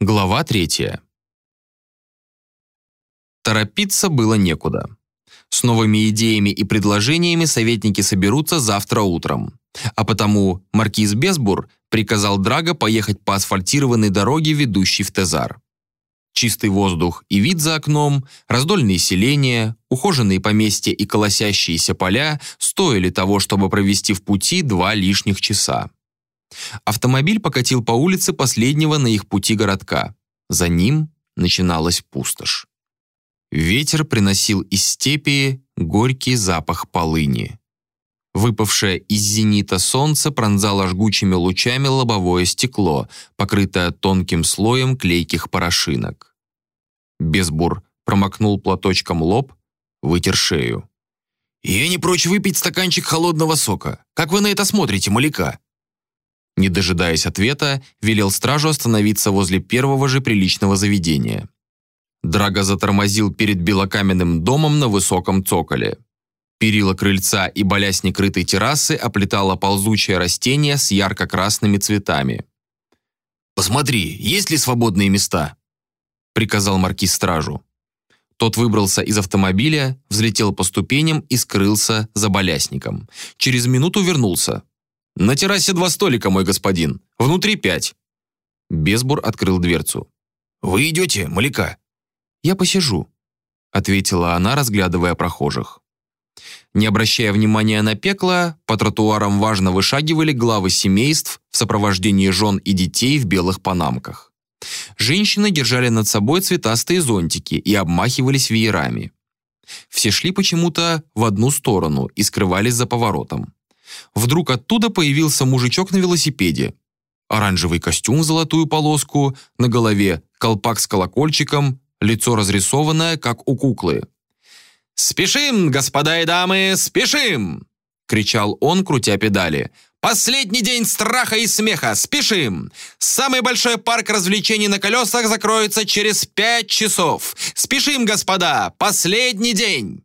Глава третья. Торопиться было некуда. С новыми идеями и предложениями советники соберутся завтра утром. А потому маркиз Безбур приказал Драго поехать по асфальтированной дороге, ведущей в Тезар. Чистый воздух и вид за окном, раздольные селения, ухоженные поместья и колосящиеся поля стоили того, чтобы провести в пути два лишних часа. Автомобиль покатил по улице последнего на их пути городка. За ним начиналась пустошь. Ветер приносил из степи горький запах полыни. Выпавшее из зенита солнце пронзало жгучими лучами лобовое стекло, покрытое тонким слоем клейких порошинок. Безбур промокнул платочком лоб, вытер шею. «Я не прочь выпить стаканчик холодного сока. Как вы на это смотрите, Маляка?» Не дожидаясь ответа, велел стражу остановиться возле первого же приличного заведения. Драго затормозил перед белокаменным домом на высоком цоколе. Перила крыльца и балясь некрытой террасы оплетало ползучее растение с ярко-красными цветами. «Посмотри, есть ли свободные места?» приказал маркиз стражу. Тот выбрался из автомобиля, взлетел по ступеням и скрылся за балясником. Через минуту вернулся. «На террасе два столика, мой господин. Внутри пять». Безбур открыл дверцу. «Вы идете, Маляка?» «Я посижу», — ответила она, разглядывая прохожих. Не обращая внимания на пекло, по тротуарам важно вышагивали главы семейств в сопровождении жен и детей в белых панамках. Женщины держали над собой цветастые зонтики и обмахивались веерами. Все шли почему-то в одну сторону и скрывались за поворотом. Вдруг оттуда появился мужичок на велосипеде. Оранжевый костюм в золотую полоску, на голове колпак с колокольчиком, лицо разрисованное, как у куклы. «Спешим, господа и дамы, спешим!» — кричал он, крутя педали. «Последний день страха и смеха! Спешим! Самый большой парк развлечений на колесах закроется через пять часов! Спешим, господа! Последний день!»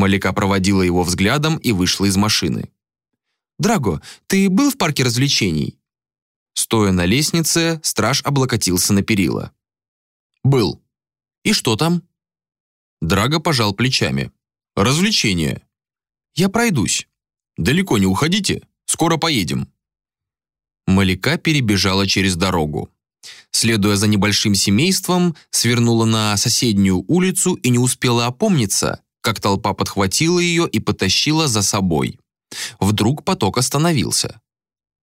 Малика проводила его взглядом и вышла из машины. «Драго, ты был в парке развлечений?» Стоя на лестнице, страж облокотился на перила. «Был. И что там?» Драго пожал плечами. «Развлечения. Я пройдусь. Далеко не уходите, скоро поедем». Малика перебежала через дорогу. Следуя за небольшим семейством, свернула на соседнюю улицу и не успела опомниться, как толпа подхватила ее и потащила за собой. Вдруг поток остановился.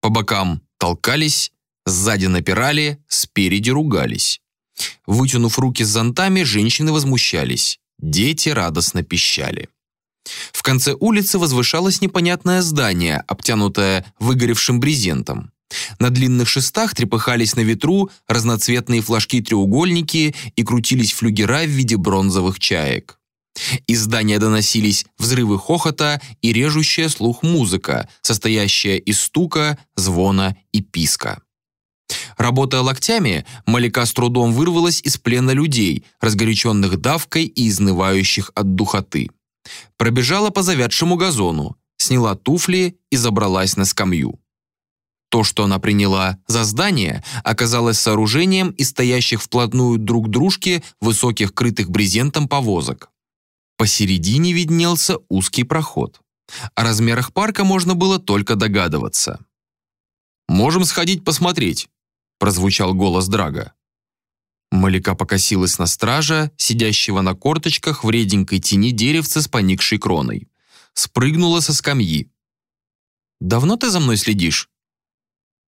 По бокам толкались, сзади напирали, спереди ругались. Вытянув руки с зонтами, женщины возмущались, дети радостно пищали. В конце улицы возвышалось непонятное здание, обтянутое выгоревшим брезентом. На длинных шестах трепыхались на ветру разноцветные флажки-треугольники и крутились флюгера в виде бронзовых чаек. Из здания доносились взрывы хохота и режущая слух музыка, состоящая из стука, звона и писка. Работая локтями, Малика с трудом вырвалась из плена людей, разгоряченных давкой и изнывающих от духоты. Пробежала по завядшему газону, сняла туфли и забралась на скамью. То, что она приняла за здание, оказалось сооружением из стоящих вплотную друг к дружке высоких крытых брезентом повозок. Посередине виднелся узкий проход. О размерах парка можно было только догадываться. «Можем сходить посмотреть», – прозвучал голос Драга. Малика покосилась на стража, сидящего на корточках в реденькой тени деревца с поникшей кроной. Спрыгнула со скамьи. «Давно ты за мной следишь?»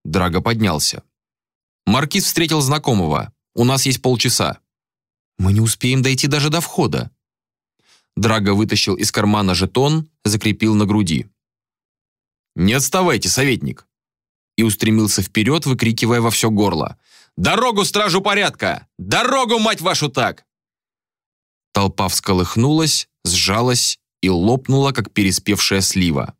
Драго поднялся. «Маркиз встретил знакомого. У нас есть полчаса». «Мы не успеем дойти даже до входа». Драго вытащил из кармана жетон, закрепил на груди. «Не отставайте, советник!» и устремился вперед, выкрикивая во все горло. «Дорогу, стражу порядка! Дорогу, мать вашу, так!» Толпа всколыхнулась, сжалась и лопнула, как переспевшая слива.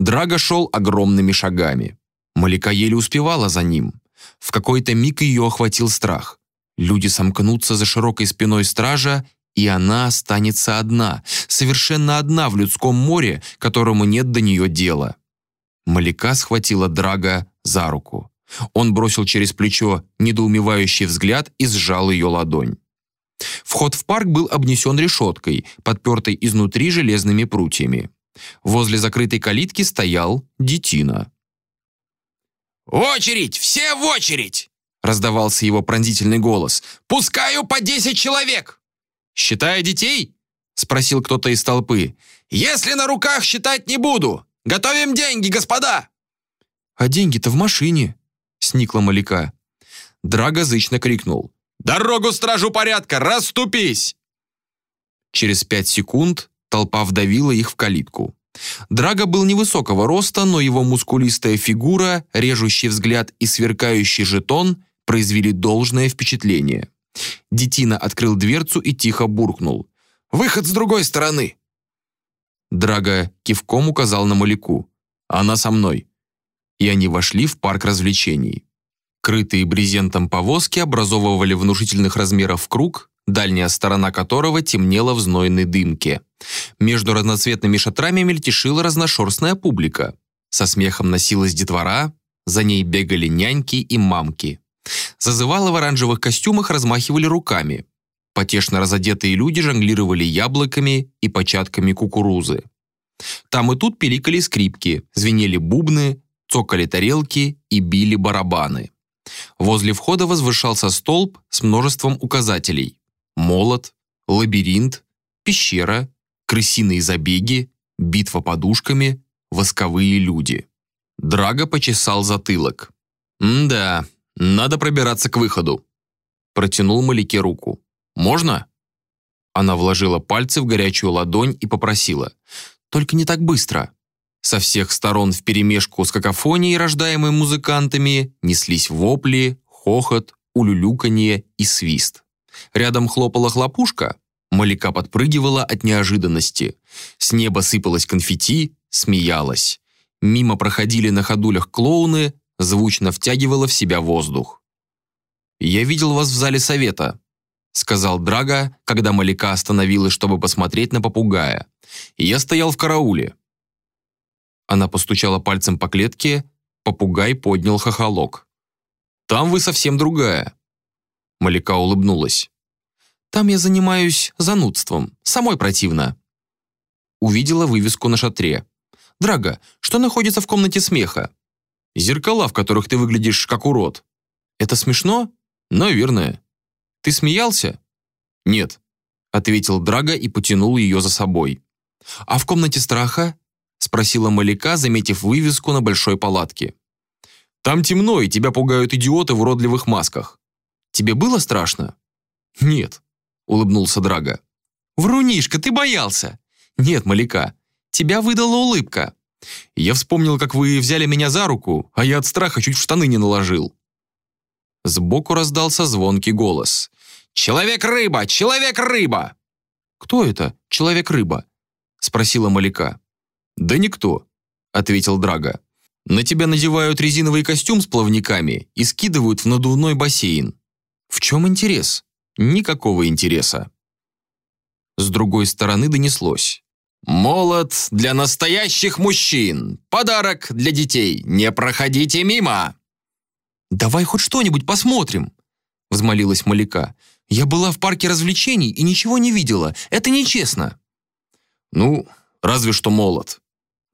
Драго шел огромными шагами. Малика еле успевала за ним. В какой-то миг ее охватил страх. Люди сомкнутся за широкой спиной стража, и она останется одна, совершенно одна в людском море, которому нет до нее дела. Малика схватила Драга за руку. Он бросил через плечо недоумевающий взгляд и сжал ее ладонь. Вход в парк был обнесен решеткой, подпертой изнутри железными прутьями. Возле закрытой калитки стоял детина. «В очередь! Все в очередь!» раздавался его пронзительный голос. «Пускаю по десять человек!» «Считая детей?» спросил кто-то из толпы. «Если на руках считать не буду! Готовим деньги, господа!» «А деньги-то в машине!» сникла Маляка. Драго зычно крикнул. «Дорогу стражу порядка! Расступись!» Через пять секунд толпа вдавила их в калитку. Драго был невысокого роста, но его мускулистая фигура, режущий взгляд и сверкающий жетон произвели должное впечатление. Детина открыл дверцу и тихо буркнул. «Выход с другой стороны!» Драго кивком указал на Маляку. «Она со мной». И они вошли в парк развлечений. Крытые брезентом повозки образовывали внушительных размеров круг, дальняя сторона которого темнела в знойной дымке. Между разноцветными шатрами мельтешила разношерстная публика. Со смехом носилась детвора, за ней бегали няньки и мамки. Зазывалы в оранжевых костюмах размахивали руками. Потешно разодетые люди жонглировали яблоками и початками кукурузы. Там и тут пиликали скрипки, звенели бубны, цокали тарелки и били барабаны. Возле входа возвышался столб с множеством указателей молот, лабиринт, пещера, крысиные забеги, битва подушками, восковые люди. Драго почесал затылок. «М-да, надо пробираться к выходу». Протянул Малике руку. «Можно?» Она вложила пальцы в горячую ладонь и попросила. «Только не так быстро». Со всех сторон вперемешку с какофонией, рождаемой музыкантами, неслись вопли, хохот, улюлюканье и свист. Рядом хлопала хлопушка. Малика подпрыгивала от неожиданности. С неба сыпалось конфетти, смеялась. Мимо проходили на ходулях клоуны, звучно втягивала в себя воздух. «Я видел вас в зале совета», — сказал Драга, когда Малика остановилась, чтобы посмотреть на попугая. «Я стоял в карауле». Она постучала пальцем по клетке, попугай поднял хохолок. «Там вы совсем другая. Малика улыбнулась. «Там я занимаюсь занудством. Самой противно». Увидела вывеску на шатре. «Драга, что находится в комнате смеха?» «Зеркала, в которых ты выглядишь как урод». «Это смешно?» «Наверное». «Ты смеялся?» «Нет», — ответил Драга и потянул ее за собой. «А в комнате страха?» — спросила Малика, заметив вывеску на большой палатке. «Там темно, и тебя пугают идиоты в уродливых масках. Тебе было страшно?» «Нет», — улыбнулся Драга. «Врунишка, ты боялся!» «Нет, Маляка, тебя выдала улыбка. Я вспомнил, как вы взяли меня за руку, а я от страха чуть в штаны не наложил». Сбоку раздался звонкий голос. «Человек-рыба! Человек-рыба!» «Кто это, человек-рыба?» — спросила Маляка. «Да никто», — ответил Драга. «На тебя надевают резиновый костюм с плавниками и скидывают в надувной бассейн. В чем интерес? Никакого интереса. С другой стороны донеслось. «Молот для настоящих мужчин! Подарок для детей! Не проходите мимо!» «Давай хоть что-нибудь посмотрим!» взмолилась Маляка. «Я была в парке развлечений и ничего не видела. Это нечестно!» «Ну, разве что молот.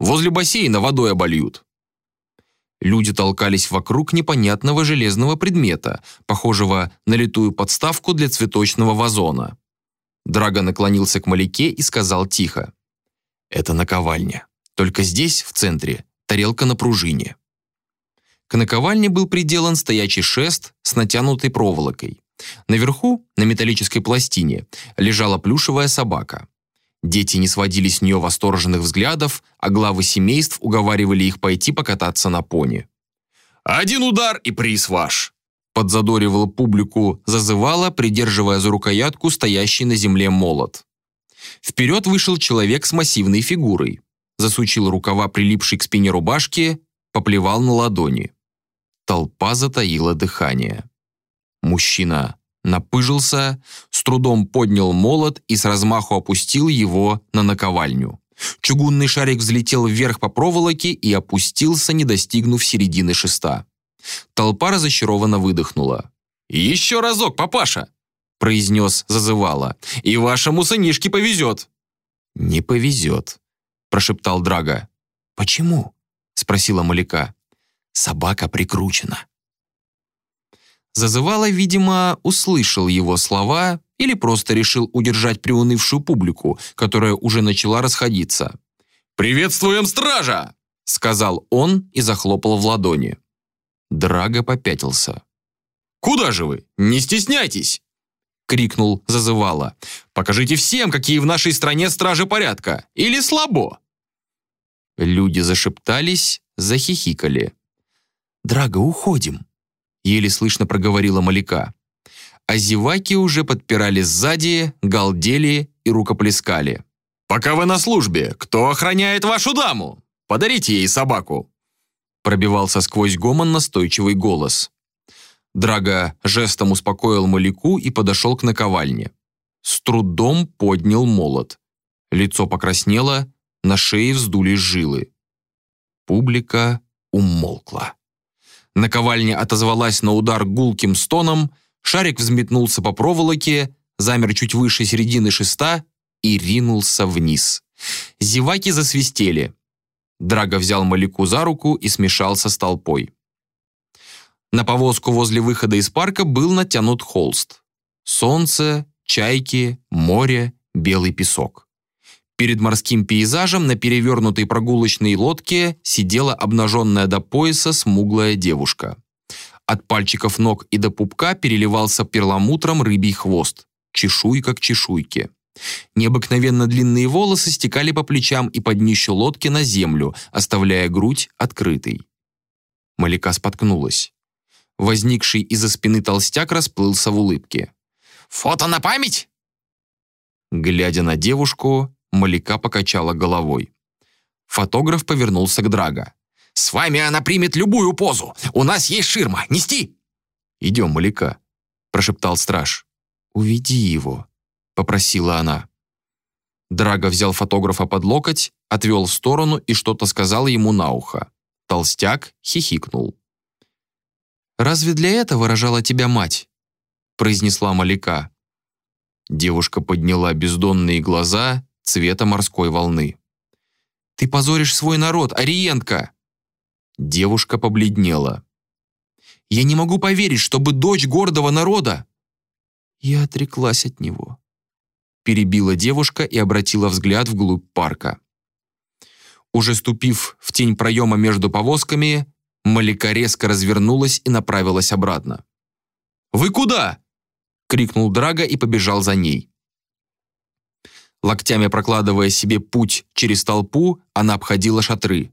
Возле бассейна водой обольют. Люди толкались вокруг непонятного железного предмета, похожего на литую подставку для цветочного вазона. Драго наклонился к Маляке и сказал тихо. «Это наковальня. Только здесь, в центре, тарелка на пружине». К наковальне был приделан стоячий шест с натянутой проволокой. Наверху, на металлической пластине, лежала плюшевая собака. Дети не сводили с нее восторженных взглядов, а главы семейств уговаривали их пойти покататься на пони. «Один удар и приз ваш!» Подзадоривала публику, зазывала, придерживая за рукоятку стоящий на земле молот. Вперед вышел человек с массивной фигурой. Засучил рукава, прилипшей к спине рубашки, поплевал на ладони. Толпа затаила дыхание. Мужчина напыжился, с трудом поднял молот и с размаху опустил его на наковальню. Чугунный шарик взлетел вверх по проволоке и опустился, не достигнув середины шеста. Толпа разочарованно выдохнула. «Еще разок, папаша!» Произнес зазывала. «И вашему сынишке повезет!» «Не повезет», прошептал Драга. «Почему?» спросила Маляка. «Собака прикручена». Зазывала, видимо, услышал его слова или просто решил удержать приунывшую публику, которая уже начала расходиться. «Приветствуем стража!» сказал он и захлопал в ладони. Драго попятился. «Куда же вы? Не стесняйтесь!» Крикнул зазывала. «Покажите всем, какие в нашей стране стражи порядка! Или слабо!» Люди зашептались, захихикали. «Драго, уходим!» Еле слышно проговорила Маляка. А зеваки уже подпирали сзади, галдели и рукоплескали. «Пока вы на службе, кто охраняет вашу даму? Подарите ей собаку!» Пробивался сквозь гомон настойчивый голос. Драго жестом успокоил Маляку и подошел к наковальне. С трудом поднял молот. Лицо покраснело, на шее вздулись жилы. Публика умолкла. Наковальня отозвалась на удар гулким стоном, шарик взметнулся по проволоке, замер чуть выше середины шеста и ринулся вниз. Зеваки засвистели. Драго взял Маляку за руку и смешался с толпой. На повозку возле выхода из парка был натянут холст. Солнце, чайки, море, белый песок. Перед морским пейзажем на перевернутой прогулочной лодке сидела обнаженная до пояса смуглая девушка. От пальчиков ног и до пупка переливался перламутром рыбий хвост, чешуйка к чешуйке. Необыкновенно длинные волосы стекали по плечам и под днищу лодки на землю, оставляя грудь открытой. Малика споткнулась. Возникший из-за спины толстяк расплылся в улыбке. «Фото на память?» Глядя на девушку, Малика покачала головой. Фотограф повернулся к Драго. «С вами она примет любую позу. У нас есть ширма. Нести!» «Идем, Малика», – прошептал страж. «Уведи его», – попросила она. Драго взял фотографа под локоть, отвел в сторону и что-то сказал ему на ухо. Толстяк хихикнул. «Разве для этого рожала тебя мать?» произнесла Малика. Девушка подняла бездонные глаза цвета морской волны. «Ты позоришь свой народ, Ориентка!» Девушка побледнела. «Я не могу поверить, чтобы дочь гордого народа...» «Я отреклась от него», перебила девушка и обратила взгляд вглубь парка. Уже ступив в тень проема между повозками, Малика резко развернулась и направилась обратно. «Вы куда?» — крикнул Драга и побежал за ней. Локтями прокладывая себе путь через толпу, она обходила шатры.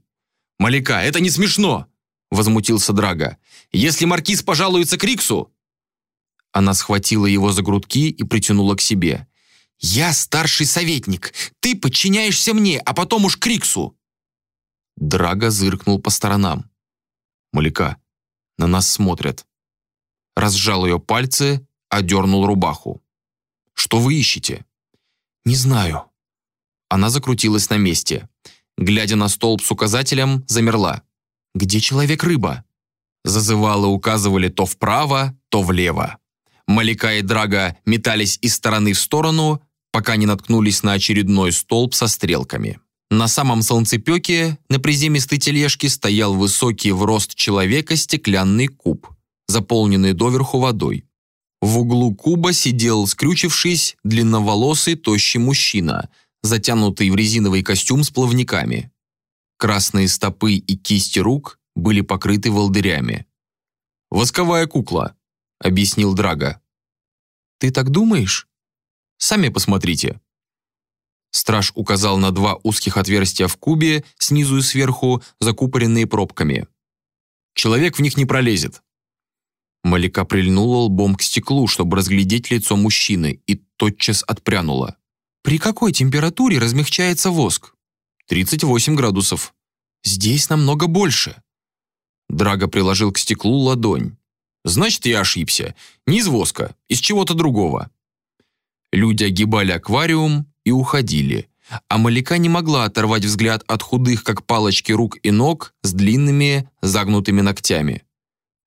«Малика, это не смешно!» — возмутился Драга. «Если маркиз пожалуется Криксу...» Она схватила его за грудки и притянула к себе. «Я старший советник. Ты подчиняешься мне, а потом уж Криксу!» Драга зыркнул по сторонам. Маляка, на нас смотрят. Разжал ее пальцы, одернул рубаху. Что вы ищете? Не знаю. Она закрутилась на месте. Глядя на столб с указателем, замерла. Где человек-рыба? Зазывалы указывали то вправо, то влево. Малика и Драга метались из стороны в сторону, пока не наткнулись на очередной столб со стрелками. На самом солнцепеке на приземистой тележке стоял высокий в рост человека стеклянный куб, заполненный доверху водой. В углу куба сидел, скрючившись, длинноволосый, тощий мужчина, затянутый в резиновый костюм с плавниками. Красные стопы и кисти рук были покрыты волдырями. «Восковая кукла», — объяснил Драга. «Ты так думаешь? Сами посмотрите». Страж указал на два узких отверстия в кубе, снизу и сверху, закупоренные пробками. «Человек в них не пролезет». Малика прильнула лбом к стеклу, чтобы разглядеть лицо мужчины, и тотчас отпрянула. «При какой температуре размягчается воск?» «38 градусов». «Здесь намного больше». Драго приложил к стеклу ладонь. «Значит, я ошибся. Не из воска, из чего-то другого». Люди огибали аквариум, и уходили. А Малика не могла оторвать взгляд от худых, как палочки, рук и ног с длинными, загнутыми ногтями.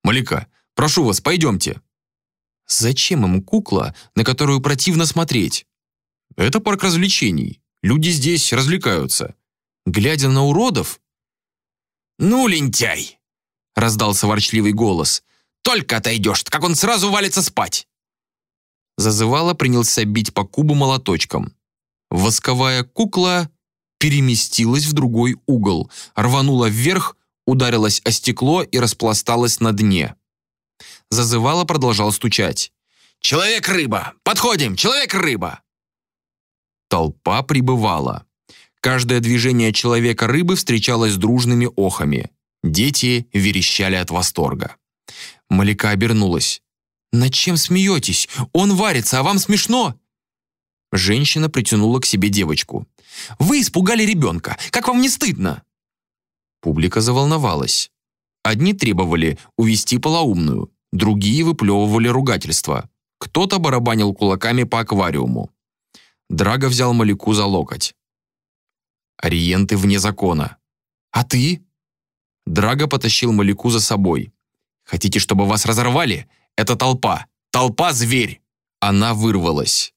Маляка, прошу вас, пойдемте». Зачем ему кукла, на которую противно смотреть? Это парк развлечений. Люди здесь развлекаются. Глядя на уродов? «Ну, лентяй!» — раздался ворчливый голос. «Только отойдешь, как он сразу валится спать!» Зазывало принялся бить по кубу молоточком. Восковая кукла переместилась в другой угол, рванула вверх, ударилась о стекло и распласталась на дне. Зазывало продолжал стучать. «Человек-рыба! Подходим! Человек-рыба!» Толпа прибывала. Каждое движение человека-рыбы встречалось дружными охами. Дети верещали от восторга. Малика обернулась. «Над чем смеетесь? Он варится, а вам смешно?» Женщина притянула к себе девочку. «Вы испугали ребенка! Как вам не стыдно?» Публика заволновалась. Одни требовали увести полоумную, другие выплевывали ругательства. Кто-то барабанил кулаками по аквариуму. Драго взял Малику за локоть. «Ориенты вне закона. А ты?» Драго потащил Малику за собой. «Хотите, чтобы вас разорвали? Это толпа. Толпа – зверь!» Она вырвалась.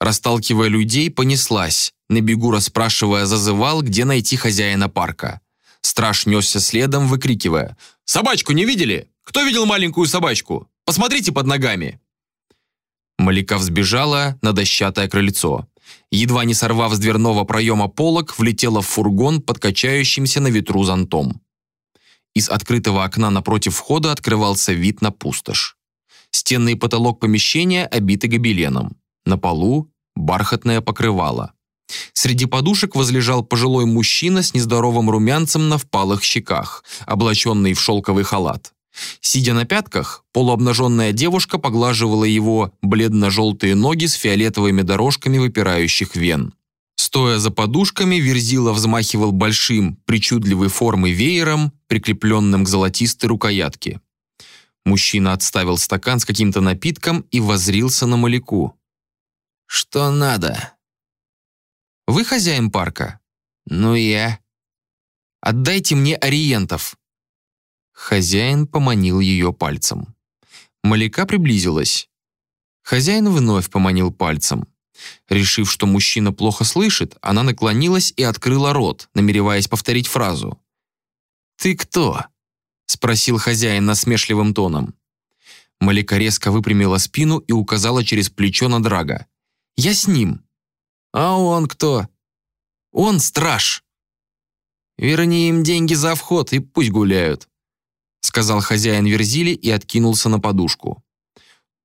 Расталкивая людей, понеслась, на бегу расспрашивая зазывал, где найти хозяина парка. Страж несся следом, выкрикивая «Собачку не видели? Кто видел маленькую собачку? Посмотрите под ногами!» Малика взбежала на дощатое крыльцо. Едва не сорвав с дверного проема полок, влетела в фургон под качающимся на ветру зонтом. Из открытого окна напротив входа открывался вид на пустошь. Стенный потолок помещения обиты гобеленом. На полу бархатное покрывало. Среди подушек возлежал пожилой мужчина с нездоровым румянцем на впалых щеках, облаченный в шелковый халат. Сидя на пятках, полуобнаженная девушка поглаживала его бледно-желтые ноги с фиолетовыми дорожками выпирающих вен. Стоя за подушками, Верзила взмахивал большим, причудливой формы веером, прикрепленным к золотистой рукоятке. Мужчина отставил стакан с каким-то напитком и возрился на Маляку. «Что надо?» «Вы хозяин парка?» «Ну, я». «Отдайте мне ориентов». Хозяин поманил ее пальцем. Маляка приблизилась. Хозяин вновь поманил пальцем. Решив, что мужчина плохо слышит, она наклонилась и открыла рот, намереваясь повторить фразу. «Ты кто?» — спросил хозяин насмешливым тоном. Малика резко выпрямила спину и указала через плечо на Драга. «Я с ним». «А он кто?» «Он страж». «Верни им деньги за вход и пусть гуляют», сказал хозяин Верзили и откинулся на подушку.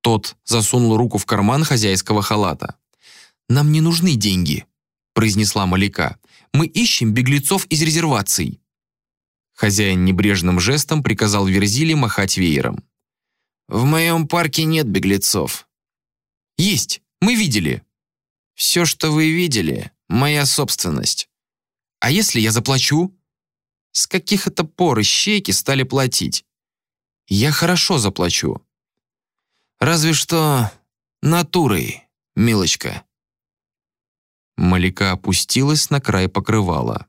Тот засунул руку в карман хозяйского халата. «Нам не нужны деньги», – произнесла Малика. «Мы ищем беглецов из резерваций». Хозяин небрежным жестом приказал Верзили махать веером. «В моем парке нет беглецов». «Есть, мы видели». «Все, что вы видели, моя собственность». «А если я заплачу?» С каких это пор ищейки стали платить? Я хорошо заплачу. Разве что натурой, милочка. Малика опустилась на край покрывала.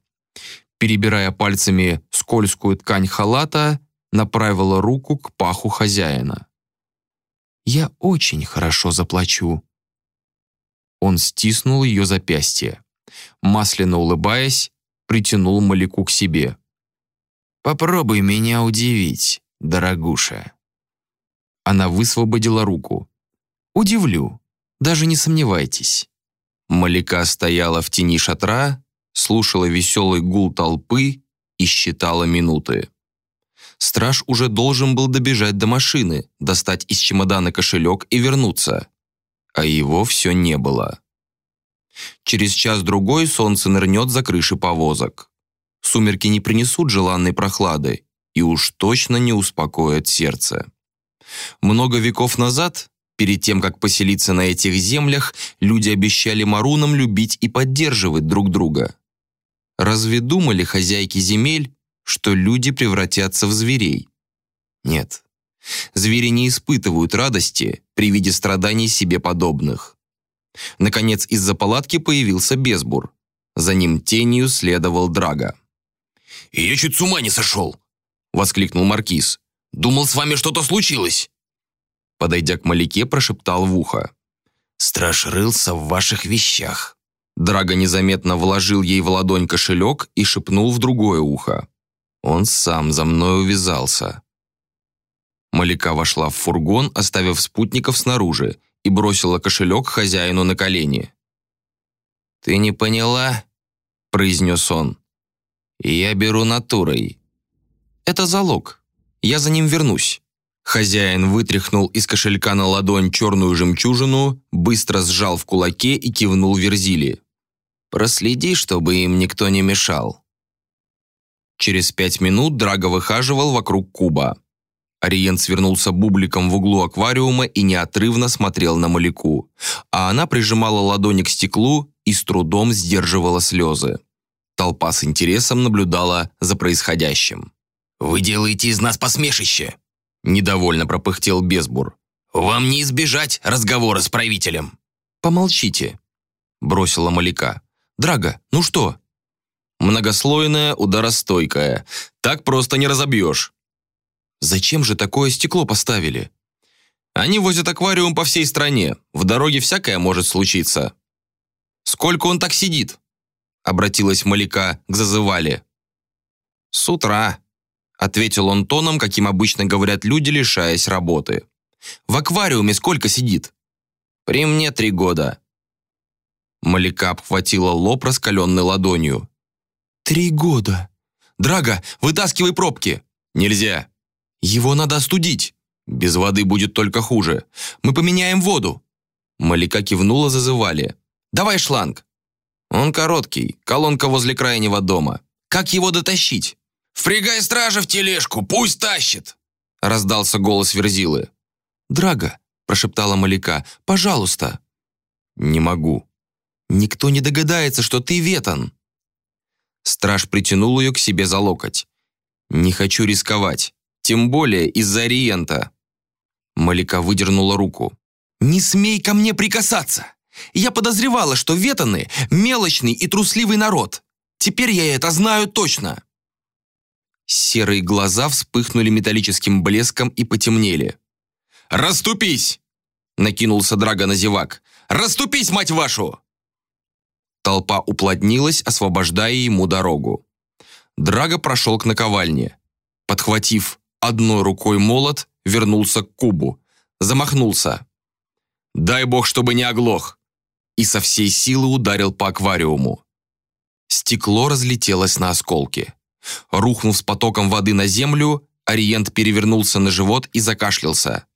Перебирая пальцами скользкую ткань халата, направила руку к паху хозяина. «Я очень хорошо заплачу». Он стиснул ее запястье. Масляно улыбаясь, притянул Малику к себе. «Попробуй меня удивить, дорогуша». Она высвободила руку. «Удивлю, даже не сомневайтесь». Малика стояла в тени шатра, слушала веселый гул толпы и считала минуты. Страж уже должен был добежать до машины, достать из чемодана кошелек и вернуться. А его все не было. Через час-другой солнце нырнет за крыши повозок. Сумерки не принесут желанной прохлады и уж точно не успокоят сердце. Много веков назад Перед тем, как поселиться на этих землях, люди обещали марунам любить и поддерживать друг друга. Разве думали хозяйки земель, что люди превратятся в зверей? Нет. Звери не испытывают радости при виде страданий себе подобных. Наконец, из-за палатки появился Безбур. За ним тенью следовал Драга. «Я чуть с ума не сошел!» — воскликнул Маркиз. Думал, с вами что-то случилось!» Подойдя к Маляке, прошептал в ухо. «Страж рылся в ваших вещах». Драго незаметно вложил ей в ладонь кошелек и шепнул в другое ухо. Он сам за мной увязался. Маляка вошла в фургон, оставив спутников снаружи, и бросила кошелек хозяину на колени. «Ты не поняла?» – произнес он. «Я беру натурой». «Это залог. Я за ним вернусь». Хозяин вытряхнул из кошелька на ладонь черную жемчужину, быстро сжал в кулаке и кивнул Верзили. «Проследи, чтобы им никто не мешал». Через пять минут Драго выхаживал вокруг куба. Ориент свернулся бубликом в углу аквариума и неотрывно смотрел на Маляку, а она прижимала ладони к стеклу и с трудом сдерживала слезы. Толпа с интересом наблюдала за происходящим. «Вы делаете из нас посмешище!» Недовольно пропыхтел Безбур. «Вам не избежать разговора с правителем!» «Помолчите!» Бросила Маляка. «Драго, ну что?» «Многослойная, ударостойкая. Так просто не разобьешь». «Зачем же такое стекло поставили?» «Они возят аквариум по всей стране. В дороге всякое может случиться». «Сколько он так сидит?» Обратилась Маляка к зазывали. «С утра», ответил он тоном, каким обычно говорят люди, лишаясь работы. «В аквариуме сколько сидит?» «При мне три года». Маляка обхватила лоб раскаленной ладонью. «Три года! Драго, вытаскивай пробки!» «Нельзя!» «Его надо остудить!» «Без воды будет только хуже. Мы поменяем воду!» Маляка кивнула, зазывали. «Давай шланг!» «Он короткий, колонка возле крайнего дома. Как его дотащить?» «Впрягай стража в тележку, пусть тащит!» раздался голос Верзилы. «Драго», прошептала Маляка, «пожалуйста». «Не могу. Никто не догадается, что ты Ветан». Страж притянул ее к себе за локоть. «Не хочу рисковать, тем более из-за Ориента». Маляка выдернула руку. «Не смей ко мне прикасаться! Я подозревала, что ветаны – мелочный и трусливый народ. Теперь я это знаю точно!» Серые глаза вспыхнули металлическим блеском и потемнели. «Раступись!» — накинулся Драго на зевак. «Раступись, мать вашу!» Толпа уплотнилась, освобождая ему дорогу. Драго прошел к наковальне. Подхватив одной рукой молот, вернулся к кубу. Замахнулся. «Дай бог, чтобы не оглох!» И со всей силы ударил по аквариуму. Стекло разлетелось на осколки. Рухнув с потоком воды на землю, Ориент перевернулся на живот и закашлялся.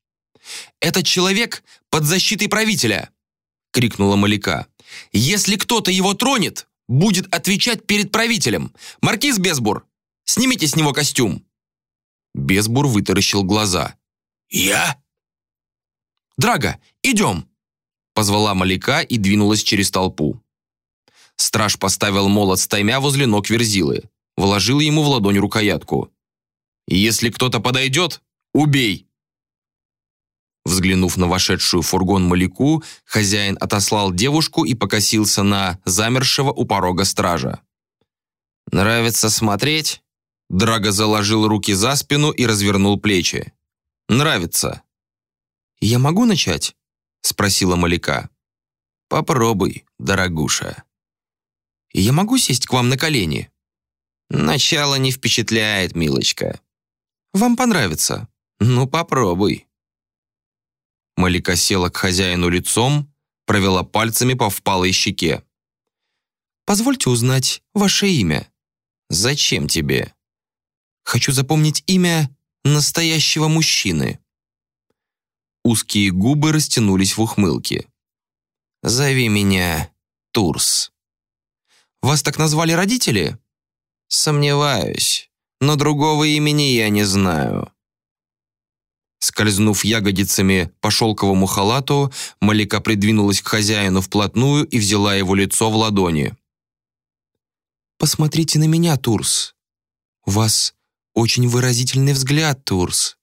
«Этот человек под защитой правителя!» — крикнула Маляка. «Если кто-то его тронет, будет отвечать перед правителем. Маркиз Безбур, снимите с него костюм!» Безбур вытаращил глаза. «Я?» «Драго, идем!» Позвала Маляка и двинулась через толпу. Страж поставил молот стаймя возле ног Верзилы вложил ему в ладонь рукоятку. «Если кто-то подойдет, убей!» Взглянув на вошедшую фургон Маляку, хозяин отослал девушку и покосился на замершего у порога стража. «Нравится смотреть?» Драго заложил руки за спину и развернул плечи. «Нравится». «Я могу начать?» — спросила Маляка. «Попробуй, дорогуша». «Я могу сесть к вам на колени?» Начало не впечатляет, милочка. Вам понравится. Ну, попробуй. Малика села к хозяину лицом, провела пальцами по впалой щеке. «Позвольте узнать ваше имя». «Зачем тебе?» «Хочу запомнить имя настоящего мужчины». Узкие губы растянулись в ухмылке. «Зови меня Турс». «Вас так назвали родители?» Сомневаюсь, но другого имени я не знаю. Скользнув ягодицами по шелковому халату, Малика придвинулась к хозяину вплотную и взяла его лицо в ладони. «Посмотрите на меня, Турс. Вас очень выразительный взгляд, Турс.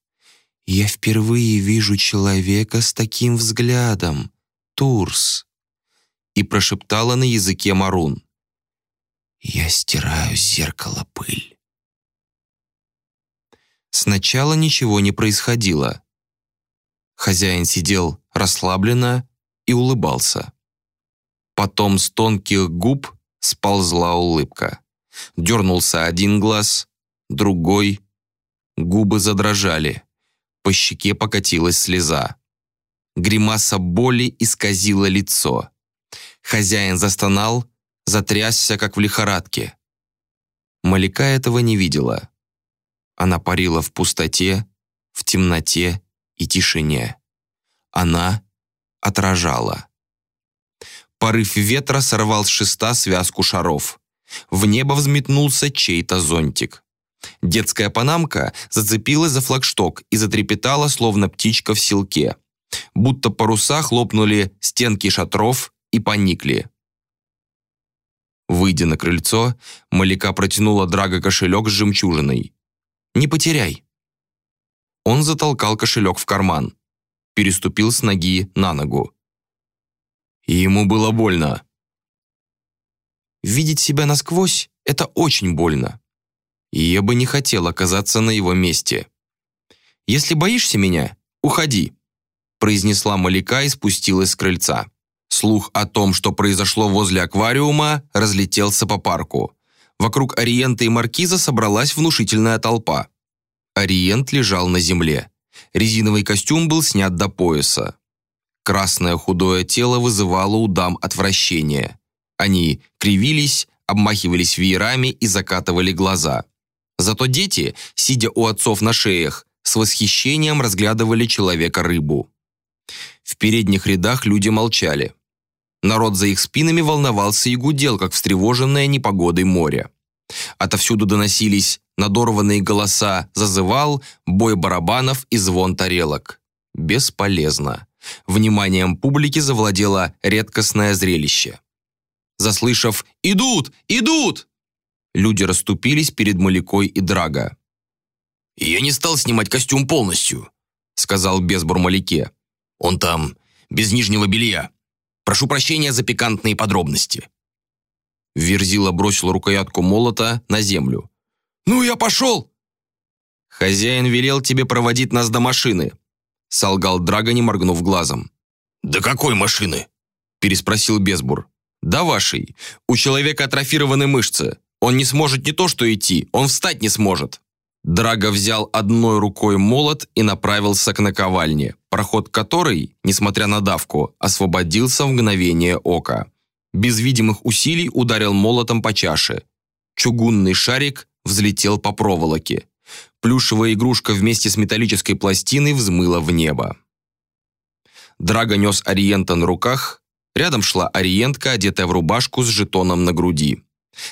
Я впервые вижу человека с таким взглядом, Турс». И прошептала на языке Марун. Я стираю с зеркала пыль. Сначала ничего не происходило. Хозяин сидел расслабленно и улыбался. Потом с тонких губ сползла улыбка. Дернулся один глаз, другой. Губы задрожали. По щеке покатилась слеза. Гримаса боли исказила лицо. Хозяин застонал, затрясся, как в лихорадке. Малика этого не видела. Она парила в пустоте, в темноте и тишине. Она отражала. Порыв ветра сорвал с шеста связку шаров. В небо взметнулся чей-то зонтик. Детская панамка зацепилась за флагшток и затрепетала, словно птичка в селке. Будто паруса хлопнули стенки шатров и поникли. Выйдя на крыльцо, Малика протянула Драго кошелек с жемчужиной. «Не потеряй». Он затолкал кошелек в карман, переступил с ноги на ногу. И ему было больно. Видеть себя насквозь – это очень больно. И я бы не хотел оказаться на его месте. «Если боишься меня, уходи», – произнесла Малика и спустилась с крыльца. Слух о том, что произошло возле аквариума, разлетелся по парку. Вокруг Ориента и Маркиза собралась внушительная толпа. Ориент лежал на земле. Резиновый костюм был снят до пояса. Красное худое тело вызывало у дам отвращение. Они кривились, обмахивались веерами и закатывали глаза. Зато дети, сидя у отцов на шеях, с восхищением разглядывали человека-рыбу. В передних рядах люди молчали. Народ за их спинами волновался и гудел, как встревоженное непогодой море. Отовсюду доносились надорванные голоса зазывал, бой барабанов и звон тарелок. Бесполезно. Вниманием публики завладело редкостное зрелище. Заслышав «Идут! Идут!», люди расступились перед Малякой и Драго. «Я не стал снимать костюм полностью», — сказал Безбур Маляке. «Он там, без нижнего белья. Прошу прощения за пикантные подробности». Верзила бросил рукоятку молота на землю. «Ну, я пошел!» «Хозяин велел тебе проводить нас до машины», — солгал Драго, не моргнув глазом. «До какой машины?» — переспросил Безбур. «До вашей. У человека атрофированы мышцы. Он не сможет не то что идти, он встать не сможет». Драго взял одной рукой молот и направился к наковальне, проход которой, несмотря на давку, освободился в мгновение ока. Без видимых усилий ударил молотом по чаше. Чугунный шарик взлетел по проволоке. Плюшевая игрушка вместе с металлической пластиной взмыла в небо. Драго нес Ориента на руках, рядом шла Ориентка, одетая в рубашку с жетоном на груди.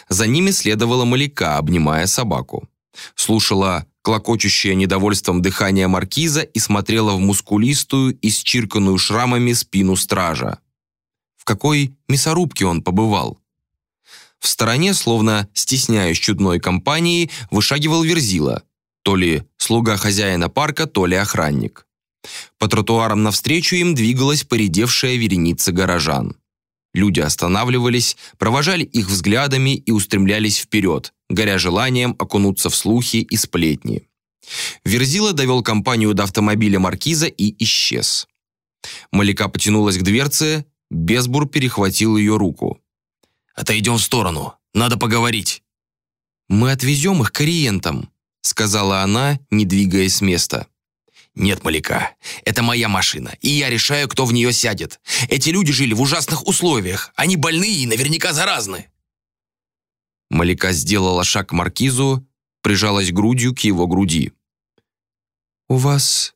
За ними следовала Маляка, обнимая собаку. Слушала клокочущее недовольством дыхание маркиза и смотрела в мускулистую, исчирканную шрамами спину стража. В какой мясорубке он побывал? В стороне, словно стесняясь чудной компании, вышагивал Верзила, то ли слуга хозяина парка, то ли охранник. По тротуарам навстречу им двигалась поредевшая вереница горожан. Люди останавливались, провожали их взглядами и устремлялись вперед, горя желанием окунуться в слухи и сплетни. Верзила довел компанию до автомобиля маркиза и исчез. Маляка потянулась к дверце, Безбур перехватил ее руку. Отойдем в сторону. Надо поговорить». «Мы отвезем их к ориентам», — сказала она, не двигаясь с места. «Нет, Маляка, это моя машина, и я решаю, кто в нее сядет. Эти люди жили в ужасных условиях. Они больные и наверняка заразны». Маляка сделала шаг к маркизу, прижалась грудью к его груди. «У вас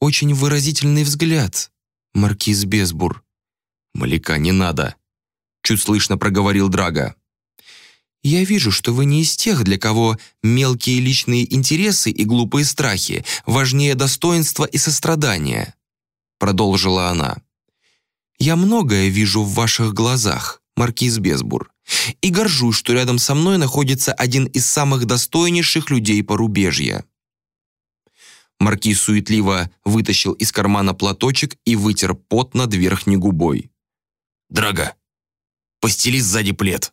очень выразительный взгляд, маркиз Безбур». «Маляка, не надо», чуть слышно проговорил Драга. «Я вижу, что вы не из тех, для кого мелкие личные интересы и глупые страхи важнее достоинства и сострадания», продолжила она. «Я многое вижу в ваших глазах, маркиз Безбур, и горжусь, что рядом со мной находится один из самых достойнейших людей порубежья». Маркиз суетливо вытащил из кармана платочек и вытер пот над верхней губой. «Драга, Постели сзади плед.